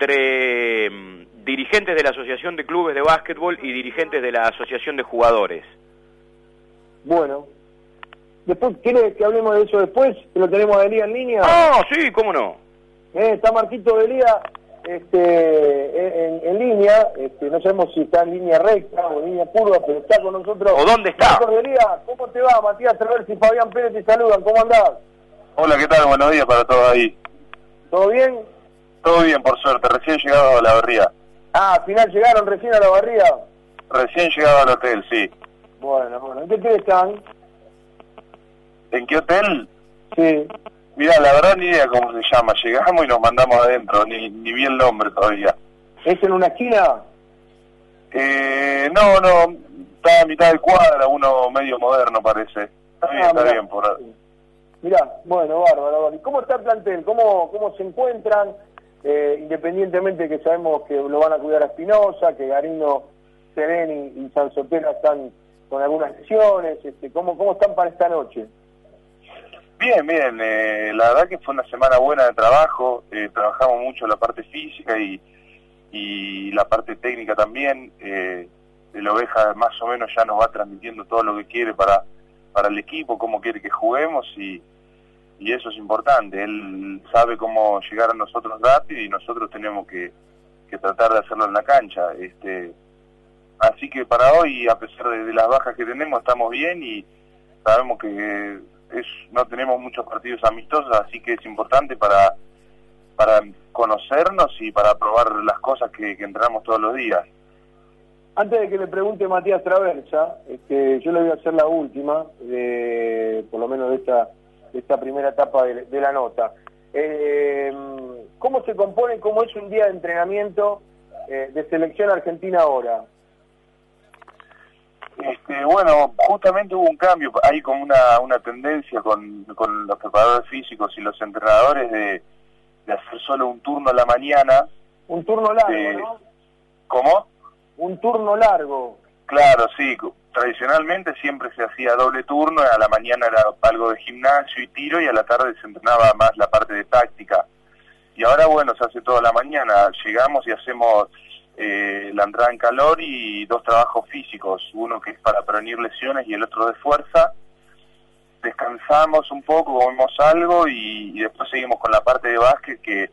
entre mm, dirigentes de la Asociación de Clubes de Básquetbol y dirigentes de la Asociación de Jugadores. Bueno. Después, ¿Quiere que hablemos de eso después? ¿Que lo tenemos a Elía en línea? Ah, sí, cómo no. Eh, está Marquito Elía este, en, línea. Este, no sabemos si está en línea recta o en línea curva, pero está con nosotros. ¿O dónde está? Elía, ¿cómo te va? Matías Traversi y Fabián Pérez te saludan. ¿Cómo andás? Hola, ¿qué tal? Buenos días para todos ahí. ¿Todo bien? Todo bien, por suerte. Recién llegado a la barría. Ah, al final llegaron recién a la barría. Recién llegado al hotel, sí. Bueno, bueno. ¿En qué hotel están? ¿En qué hotel? Sí. Mira, la verdad ni idea cómo se llama. Llegamos y nos mandamos adentro, ni, ni vi el nombre todavía. ¿Es en una esquina? Eh, no, no, está a mitad del cuadra, uno medio moderno parece. Está bien, ah, está bien. Por... Mirá, bueno, bárbaro. ¿Y cómo está el plantel? ¿Cómo, cómo se encuentran? Eh, independientemente que sabemos que lo van a cuidar a Espinosa, que Garino, Sereni y San están con algunas lesiones, este, ¿cómo, ¿cómo están para esta noche? Bien, bien, eh, la verdad que fue una semana buena de trabajo, eh, trabajamos mucho la parte física y, y la parte técnica también, eh, el oveja más o menos ya nos va transmitiendo todo lo que quiere para, para el equipo, cómo quiere que juguemos y, y eso es importante. Él sabe cómo llegar a nosotros rápido y nosotros tenemos que, que tratar de hacerlo en la cancha. Este, así que para hoy, a pesar de, las bajas que tenemos, estamos bien y sabemos que es, no tenemos muchos partidos amistosos, así que es importante para, para conocernos y para probar las cosas que, que entrenamos todos los días. Antes de que le pregunte Matías Traversa, este, yo le voy a hacer la última, de, por lo menos de esta, de esta primera etapa de, la nota. Eh, ¿Cómo se compone, cómo es un día de entrenamiento eh, de selección argentina ahora? Este, bueno, justamente hubo un cambio, hay como una, una tendencia con, con los preparadores físicos y los entrenadores de, de hacer solo un turno a la mañana. Un turno largo, ¿no? ¿Cómo? un turno largo. Claro, sí. Tradicionalmente siempre se hacía doble turno, a la mañana era algo de gimnasio y tiro y a la tarde se entrenaba más la parte de táctica. Y ahora, bueno, se hace toda la mañana. Llegamos y hacemos eh, la entrada en calor y dos trabajos físicos, uno que es para prevenir lesiones y el otro de fuerza. Descansamos un poco, comemos algo y, y después seguimos con la parte de básquet que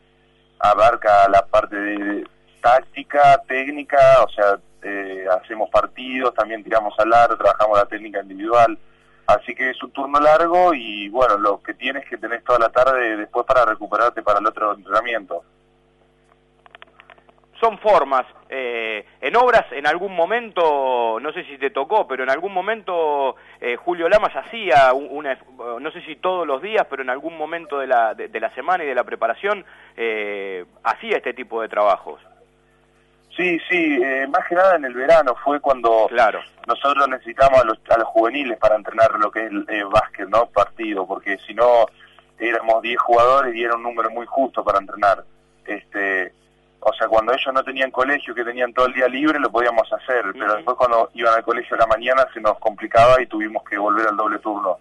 abarca la parte de, táctica, técnica, o sea, eh, hacemos partidos, también tiramos al aro, trabajamos la técnica individual. Así que es un turno largo y bueno, lo que tienes que tener toda la tarde después para recuperarte para el otro entrenamiento. Son formas. Eh, en obras, en algún momento, no sé si te tocó, pero en algún momento eh, Julio Lamas hacía una, no sé si todos los días, pero en algún momento de la, de, la semana y de la preparación hacía este tipo de trabajos. Sí, sí, eh, más que nada en el verano fue cuando claro. nosotros necesitamos a los, a los juveniles para entrenar lo que es el eh, básquet, ¿no? Partido, porque si no éramos 10 jugadores y era un número muy justo para entrenar. Este, o sea, cuando ellos no tenían colegio, que tenían todo el día libre, lo podíamos hacer, pero después cuando iban al colegio a la mañana se nos complicaba y tuvimos que volver al doble turno.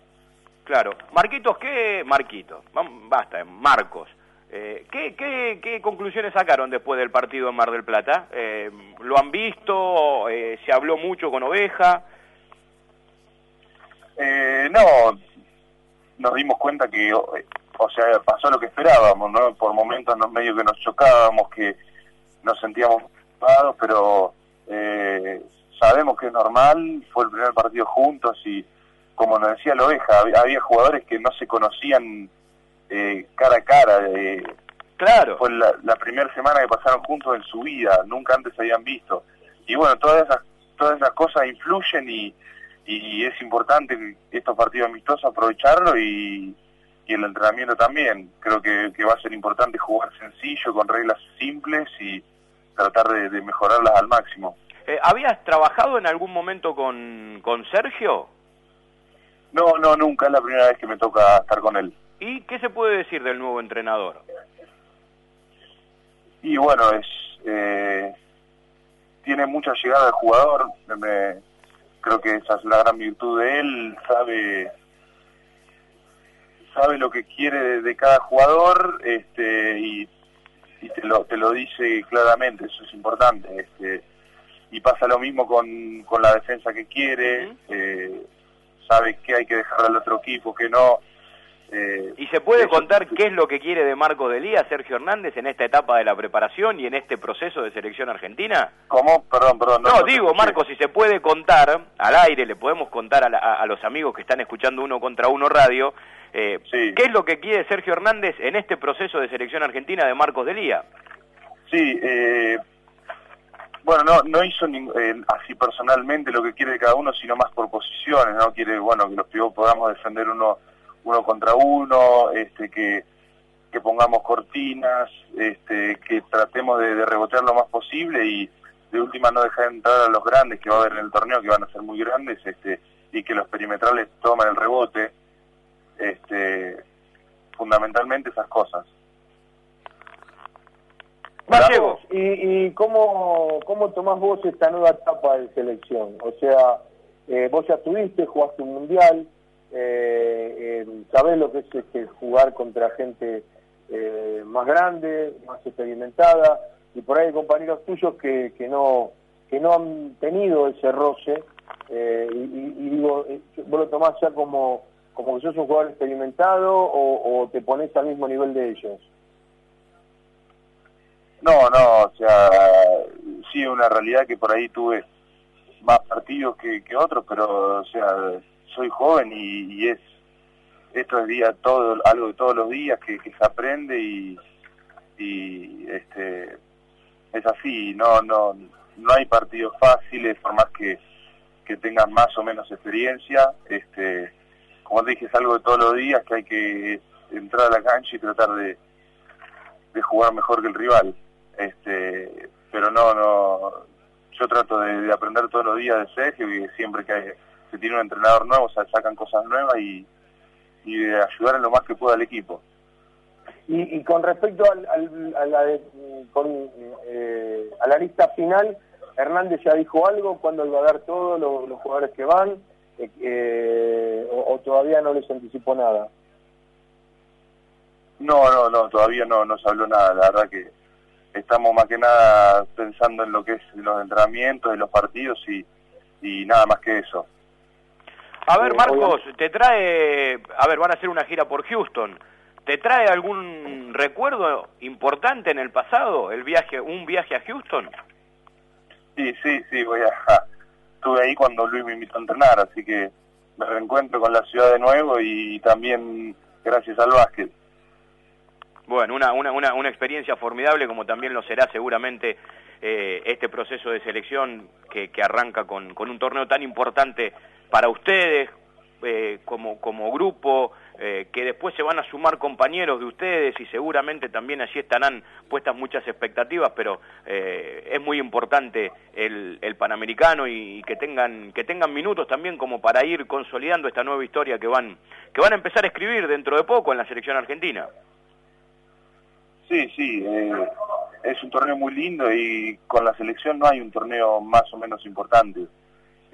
Claro. Marquitos, ¿qué? Marquitos, basta, Marcos. Eh, ¿qué, qué, conclusiones sacaron después del partido en Mar del Plata? Eh, ¿Lo han visto? Eh, ¿Se habló mucho con Oveja? Eh, no, nos dimos cuenta que, o sea, pasó lo que esperábamos, ¿no? Por momentos nos medio que nos chocábamos, que nos sentíamos preocupados, pero sabemos que es normal, fue el primer partido juntos y, como nos decía la Oveja, había jugadores que no se conocían eh, cara a cara. Eh, claro. Fue la, la primera semana que pasaron juntos en su vida, nunca antes se habían visto. Y bueno, todas esas, todas esas cosas influyen y, y es importante estos partidos amistosos aprovecharlo y, y el entrenamiento también. Creo que, que, va a ser importante jugar sencillo, con reglas simples y tratar de, mejorarlas al máximo. Eh, ¿Habías trabajado en algún momento con, con Sergio? No, no, nunca, es la primera vez que me toca estar con él. ¿Y qué se puede decir del nuevo entrenador? Y bueno, es eh, tiene mucha llegada de jugador, me, creo que esa es la gran virtud de él, sabe sabe lo que quiere de, cada jugador este y, y te lo, te lo dice claramente, eso es importante. Este, y pasa lo mismo con, con la defensa que quiere, eh, sabe que hay que dejar al otro equipo, que no. Eh, ¿Y se puede contar qué es lo que quiere de Marco Delía Sergio Hernández en esta etapa de la preparación y en este proceso de selección argentina? ¿Cómo? Perdón, perdón. No, digo, Marco, si se puede contar al aire, le podemos contar a, los amigos que están escuchando uno contra uno radio, eh, ¿qué es lo que quiere Sergio Hernández en este proceso de selección argentina de Marcos Delía? Sí, eh, bueno, no, no hizo eh, así personalmente lo que quiere cada uno, sino más por posiciones, ¿no? Quiere, bueno, que los pibos podamos defender uno uno contra uno, este, que, que pongamos cortinas, este, que tratemos de, rebotear lo más posible y de última no dejar entrar a los grandes que va a haber en el torneo, que van a ser muy grandes, este, y que los perimetrales tomen el rebote, este, fundamentalmente esas cosas. ¿y, y cómo, cómo tomás vos esta nueva etapa de selección? O sea, eh, vos ya estuviste, jugaste un mundial, eh, eh, sabés lo que es este, jugar contra gente eh, más grande, más experimentada, y por ahí hay compañeros tuyos que, que no que no han tenido ese roce, eh, y, digo, vos lo tomás ya como, como que sos un jugador experimentado o, o te pones al mismo nivel de ellos. No, no, o sea, sí, una realidad que por ahí tuve más partidos que, que otros, pero, o sea, soy joven y, es esto es día todo algo de todos los días que, se aprende y, y este es así no no no hay partidos fáciles por más que que tengas más o menos experiencia este como te dije es algo de todos los días que hay que entrar a la cancha y tratar de, de jugar mejor que el rival este pero no no yo trato de, aprender todos los días de Sergio y siempre que tiene un entrenador nuevo o sacan cosas nuevas y, y de ayudar en lo más que pueda al equipo. Y, y con respecto al, a, la con, eh, a la lista final Hernández ya dijo algo cuándo va a dar todo los, jugadores que van eh, eh, o, todavía no les anticipó nada. No no no todavía no no se habló nada. La verdad que estamos más que nada pensando en lo que es los entrenamientos y los partidos y, y nada más que eso. A ver, Marcos, te trae, a ver, van a hacer una gira por Houston. ¿Te trae algún recuerdo importante en el pasado, el viaje, un viaje a Houston? Sí, sí, sí, voy a, estuve ahí cuando Luis me invitó a entrenar, así que me reencuentro con la ciudad de nuevo y también gracias al básquet. Bueno, una, una, una, una experiencia formidable como también lo será seguramente eh, este proceso de selección que, que arranca con, con, un torneo tan importante para ustedes eh, como, como grupo, eh, que después se van a sumar compañeros de ustedes y seguramente también allí estarán puestas muchas expectativas, pero eh, es muy importante el, el Panamericano y, y, que tengan que tengan minutos también como para ir consolidando esta nueva historia que van que van a empezar a escribir dentro de poco en la selección argentina. Sí, sí, eh, es un torneo muy lindo y con la selección no hay un torneo más o menos importante.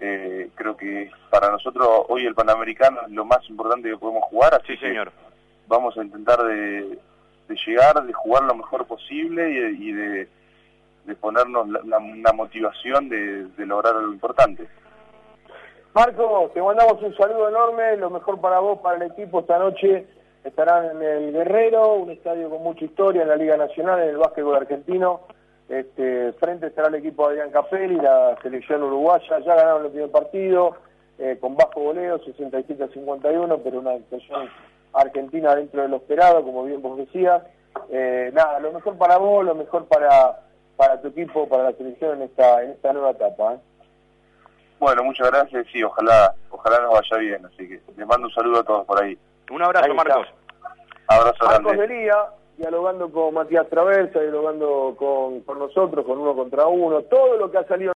Eh, creo que para nosotros hoy el Panamericano es lo más importante que podemos jugar, así sí, señor. vamos a intentar de, llegar, de jugar lo mejor posible y, de, ponernos la, motivación de, de lograr algo importante. Marco, te mandamos un saludo enorme, lo mejor para vos, para el equipo esta noche estarán en el Guerrero, un estadio con mucha historia en la Liga Nacional, en el básquetbol argentino. Este, frente estará el equipo de Adrián Capelli, la selección uruguaya, ya ganaron el primer partido, eh, con bajo goleo, 67-51, pero una actuación argentina dentro de lo esperado, como bien vos decías. Eh, nada, lo mejor para vos, lo mejor para, para tu equipo, para la selección en esta, en esta nueva etapa. ¿eh? Bueno, muchas gracias, sí, ojalá, ojalá nos vaya bien, así que les mando un saludo a todos por ahí. Un abrazo, Marcos. Abrazo Marcos Delía, dialogando con Matías Traversa, dialogando con, con nosotros, con uno contra uno, todo lo que ha salido